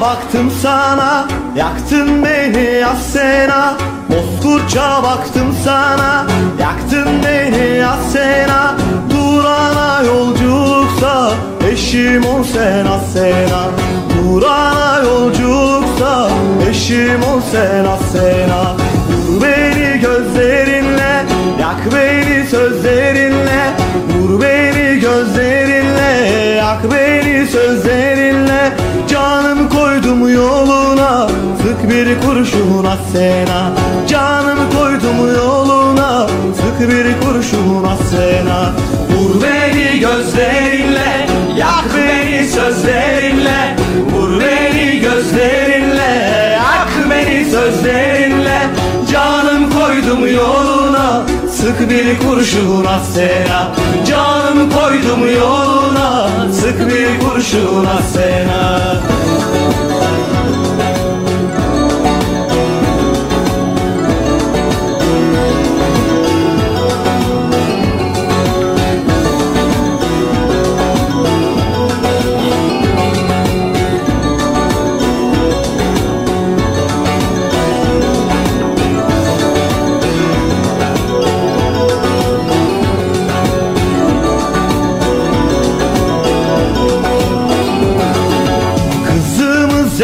Baktım sana Yaktın beni Asena. Bozkurtça baktım sana Yaktın beni Asena. Durana yolculuksa Eşim ol sen Asena. Durana yolculuksa Eşim ol sen Asena. Vur beni gözlerinle Yak beni sözlerinle. Vur beni gözlerinle Yak beni sözlerinle. Canım koydum yoluna Sık bir kurşun asena Canım koydum yoluna Sık bir kurşun asena Vur beni gözlerinle Yak beni sözlerinle. Vur beni gözlerinle Yak beni sözlerinle. Canım koydum yoluna Sık bir kurşun asena Canım koydum yoluna Sık bir kurşun asena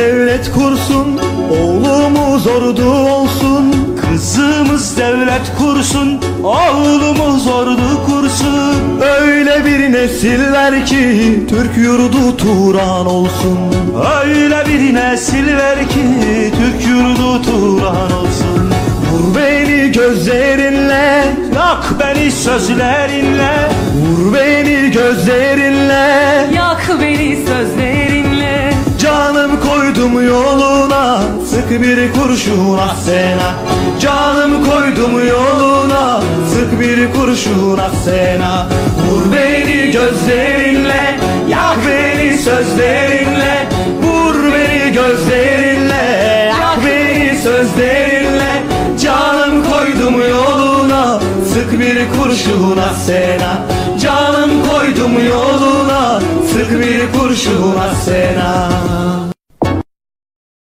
devlet kursun Oğlumuz ordu olsun Kızımız devlet kursun, oğlumuz ordu kursun. Öyle bir nesiller ki Türk yurdu Turan olsun Öyle bir nesil ver ki Türk yurdu Turan olsun. Vur beni gözlerinle Yak beni sözlerinle, Vur beni gözlerinle koydum yoluna Sık bir kurşun asena Canım koydum yoluna Sık bir kurşun asena Vur beni gözlerinle Yak beni sözlerinle. Vur beni gözlerinle Yak beni sözlerinle. Canım koydum yoluna Sık bir kurşun asena Canım koydum yoluna Sık bir kurşun asena